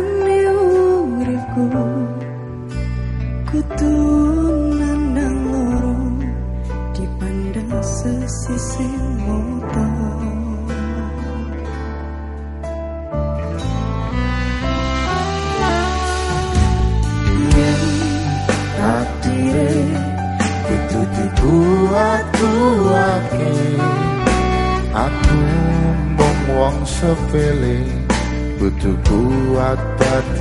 jalani uripku Kutu nandang Dipandang sesisi motor. Aku mong wong sepele butuh kuat pada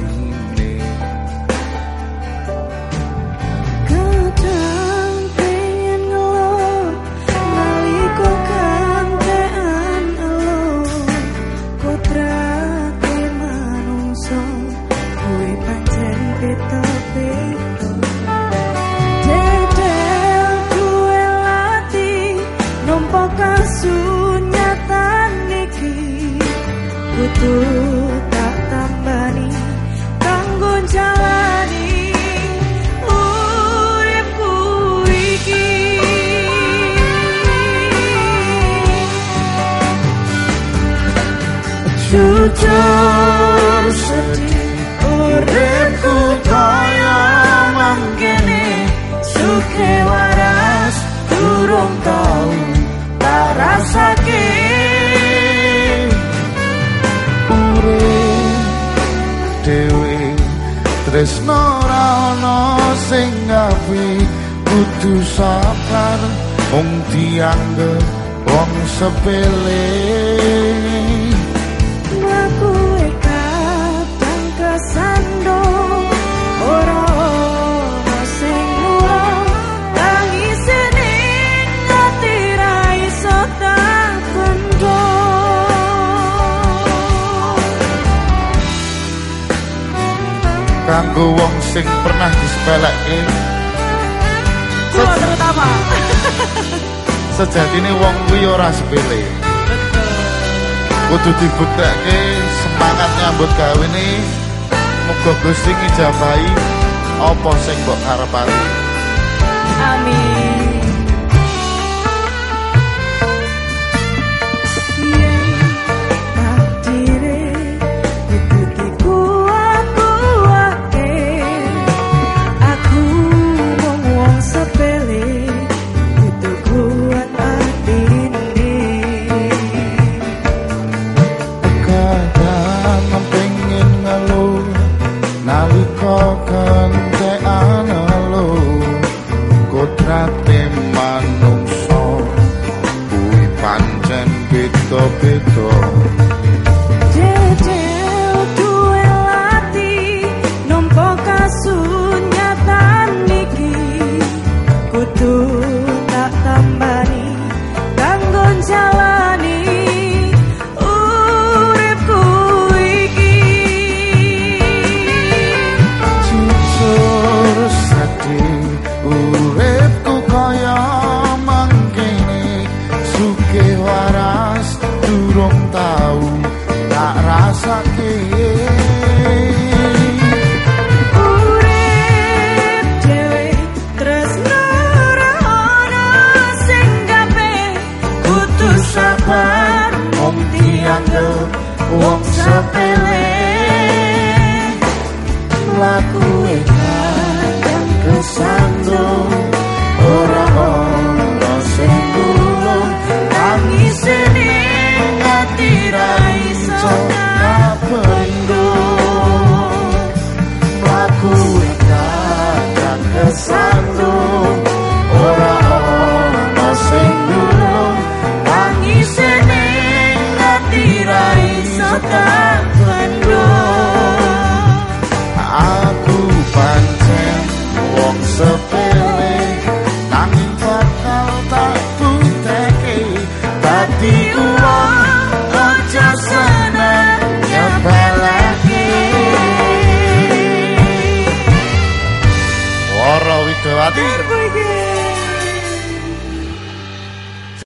jujur sedih uripku kaya mangkene suke waras durung tau tak rasake. Tresno ora ana sing ngapi kudu sabar wong dianggep wong sepele kanggo wong sing pernah disepeleke Gua terutama. Sejatine wong kuwi ora sepele. Kudu dibuktekke semangat nyambut gawe ne. Muga Gusti ngijabahi apa sing mbok karepake amin trapped kabar wong dianggep wong sepele. Laku yang kesandung. Something.